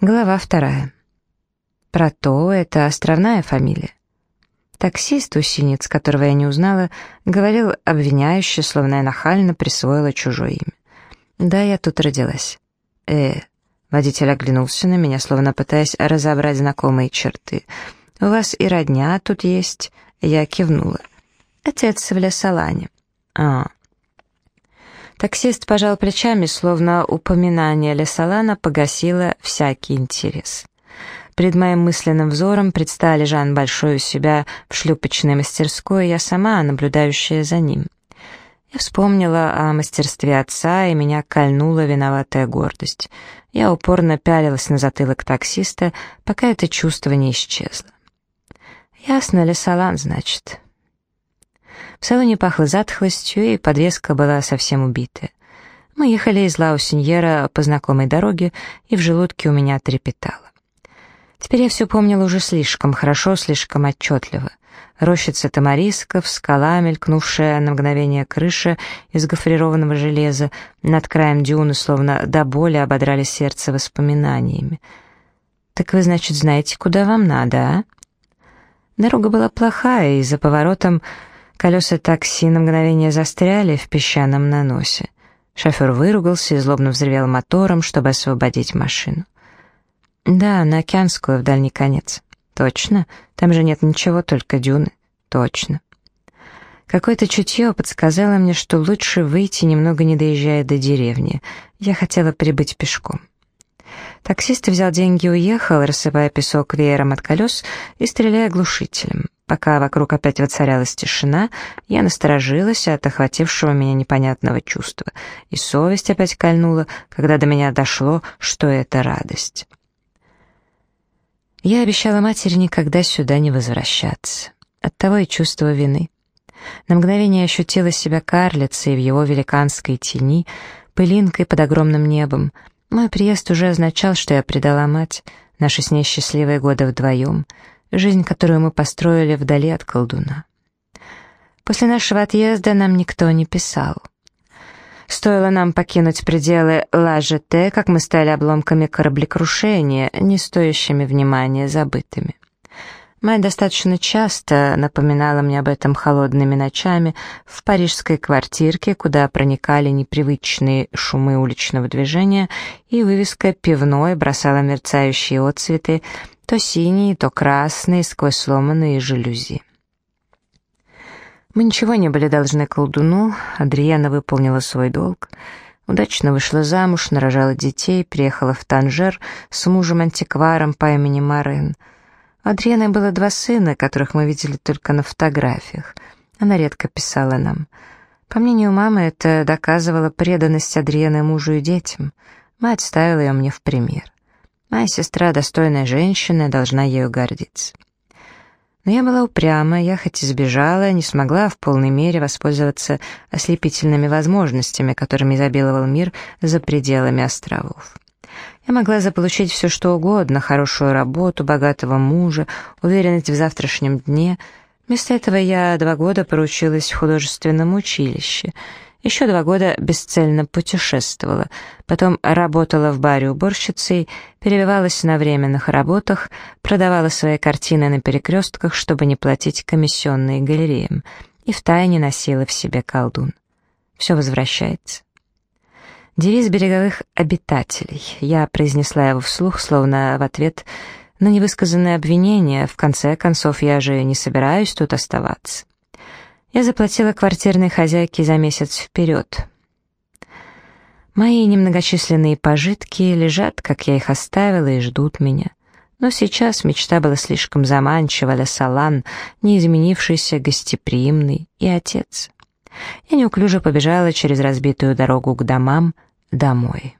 Глава вторая. Прото — это островная фамилия. Таксист у синиц, которого я не узнала, говорил обвиняюще, словно я нахально присвоила чужое имя. Да, я тут родилась. Э, водитель оглянулся на меня, словно пытаясь разобрать знакомые черты. У вас и родня тут есть. Я кивнула. Отец в Лесолане. А, Таксист пожал плечами, словно упоминание Лесолана погасило всякий интерес. Перед моим мысленным взором предстали Жан Большой у себя в шлюпочной мастерской, я сама, наблюдающая за ним. Я вспомнила о мастерстве отца, и меня кольнула виноватая гордость. Я упорно пялилась на затылок таксиста, пока это чувство не исчезло. «Ясно, Лесолан, значит». В салоне пахло затхлостью, и подвеска была совсем убитая. Мы ехали из Лаусиньера по знакомой дороге, и в желудке у меня трепетало. Теперь я все помнила уже слишком хорошо, слишком отчетливо. Рощица тамарисков, скала, мелькнувшая на мгновение крыша из гофрированного железа, над краем дюны, словно до боли ободрали сердце воспоминаниями. «Так вы, значит, знаете, куда вам надо, а?» Дорога была плохая, и за поворотом Колеса такси на мгновение застряли в песчаном наносе. Шофер выругался и злобно взревел мотором, чтобы освободить машину. «Да, на Океанскую, в дальний конец». «Точно? Там же нет ничего, только дюны». «Точно». Какое-то чутье подсказало мне, что лучше выйти, немного не доезжая до деревни. Я хотела прибыть пешком. Таксист взял деньги и уехал, рассыпая песок веером от колес и стреляя глушителем. Пока вокруг опять воцарялась тишина, я насторожилась от охватившего меня непонятного чувства, и совесть опять кольнула, когда до меня дошло, что это радость. Я обещала матери никогда сюда не возвращаться. Оттого и чувство вины. На мгновение ощутила себя карлицей в его великанской тени, пылинкой под огромным небом. Мой приезд уже означал, что я предала мать, наши с ней счастливые годы вдвоем — жизнь, которую мы построили вдали от колдуна. После нашего отъезда нам никто не писал. Стоило нам покинуть пределы Ла-ЖТ, как мы стали обломками кораблекрушения, не стоящими внимания, забытыми. Мать достаточно часто напоминала мне об этом холодными ночами в парижской квартирке, куда проникали непривычные шумы уличного движения, и вывеска пивной бросала мерцающие отцветы то синие, то красные, сквозь сломанные жалюзи. Мы ничего не были должны колдуну, Адриана выполнила свой долг, удачно вышла замуж, нарожала детей, приехала в Танжер с мужем-антикваром по имени Марен. У Адрианы было два сына, которых мы видели только на фотографиях. Она редко писала нам. По мнению мамы, это доказывало преданность Адрианы мужу и детям. Мать ставила ее мне в пример. Моя сестра достойная женщина, должна ею гордиться. Но я была упряма, я хоть и сбежала, не смогла в полной мере воспользоваться ослепительными возможностями, которыми изобиловал мир за пределами островов. Я могла заполучить все что угодно, хорошую работу, богатого мужа, уверенность в завтрашнем дне. Вместо этого я два года поручилась в художественном училище — еще два года бесцельно путешествовала, потом работала в баре уборщицей, перебивалась на временных работах, продавала свои картины на перекрестках, чтобы не платить комиссионные галереям, и втайне носила в себе колдун. Все возвращается. Девиз береговых обитателей. Я произнесла его вслух, словно в ответ на невысказанное обвинение. В конце концов, я же не собираюсь тут оставаться. Я заплатила квартирной хозяйке за месяц вперед. Мои немногочисленные пожитки лежат, как я их оставила, и ждут меня. Но сейчас мечта была слишком заманчива для Салан, неизменившийся, гостеприимный, и отец. Я неуклюже побежала через разбитую дорогу к домам, домой.